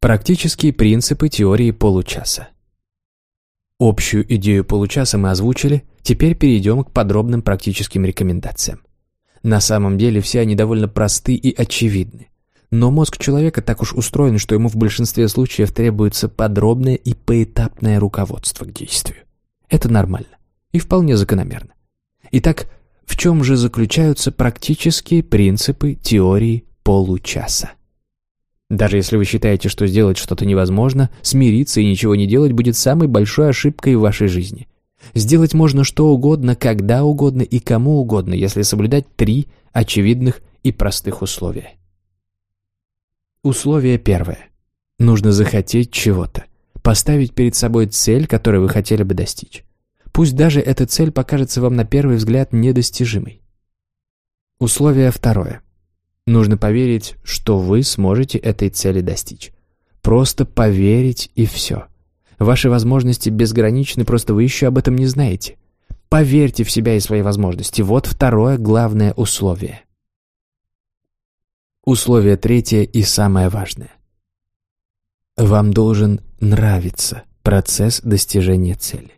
Практические принципы теории получаса. Общую идею получаса мы озвучили, теперь перейдем к подробным практическим рекомендациям. На самом деле все они довольно просты и очевидны. Но мозг человека так уж устроен, что ему в большинстве случаев требуется подробное и поэтапное руководство к действию. Это нормально и вполне закономерно. Итак, в чем же заключаются практические принципы теории получаса? Даже если вы считаете, что сделать что-то невозможно, смириться и ничего не делать будет самой большой ошибкой в вашей жизни. Сделать можно что угодно, когда угодно и кому угодно, если соблюдать три очевидных и простых условия. Условие первое. Нужно захотеть чего-то, поставить перед собой цель, которую вы хотели бы достичь. Пусть даже эта цель покажется вам на первый взгляд недостижимой. Условие второе. Нужно поверить, что вы сможете этой цели достичь. Просто поверить и все. Ваши возможности безграничны, просто вы еще об этом не знаете. Поверьте в себя и свои возможности. Вот второе главное условие. Условие третье и самое важное. Вам должен нравиться процесс достижения цели.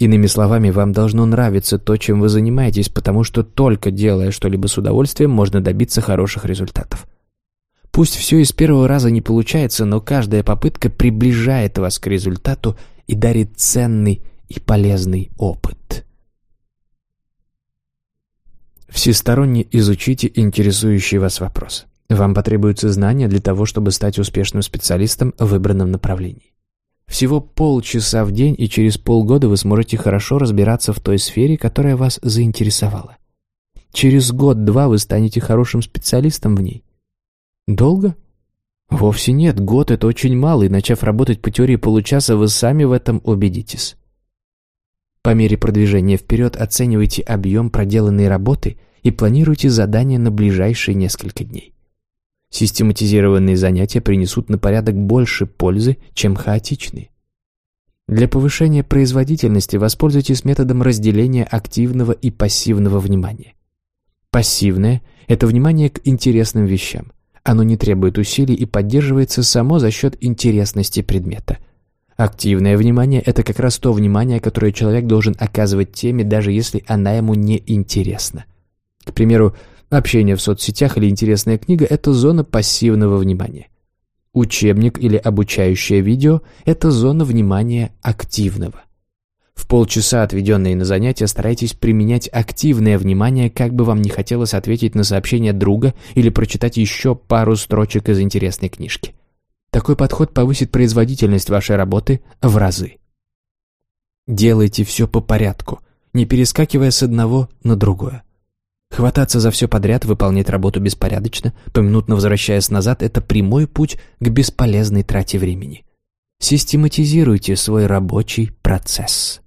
Иными словами, вам должно нравиться то, чем вы занимаетесь, потому что только делая что-либо с удовольствием, можно добиться хороших результатов. Пусть все из первого раза не получается, но каждая попытка приближает вас к результату и дарит ценный и полезный опыт. Всесторонне изучите интересующий вас вопрос. Вам потребуются знания для того, чтобы стать успешным специалистом в выбранном направлении. Всего полчаса в день, и через полгода вы сможете хорошо разбираться в той сфере, которая вас заинтересовала. Через год-два вы станете хорошим специалистом в ней. Долго? Вовсе нет, год — это очень мало, и начав работать по теории получаса, вы сами в этом убедитесь. По мере продвижения вперед оценивайте объем проделанной работы и планируйте задания на ближайшие несколько дней. Систематизированные занятия принесут на порядок больше пользы, чем хаотичные. Для повышения производительности воспользуйтесь методом разделения активного и пассивного внимания. Пассивное – это внимание к интересным вещам. Оно не требует усилий и поддерживается само за счет интересности предмета. Активное внимание – это как раз то внимание, которое человек должен оказывать теме, даже если она ему не интересна. К примеру, Общение в соцсетях или интересная книга – это зона пассивного внимания. Учебник или обучающее видео – это зона внимания активного. В полчаса, отведенные на занятия, старайтесь применять активное внимание, как бы вам не хотелось ответить на сообщение друга или прочитать еще пару строчек из интересной книжки. Такой подход повысит производительность вашей работы в разы. Делайте все по порядку, не перескакивая с одного на другое. Хвататься за все подряд, выполнять работу беспорядочно, поминутно возвращаясь назад – это прямой путь к бесполезной трате времени. Систематизируйте свой рабочий процесс.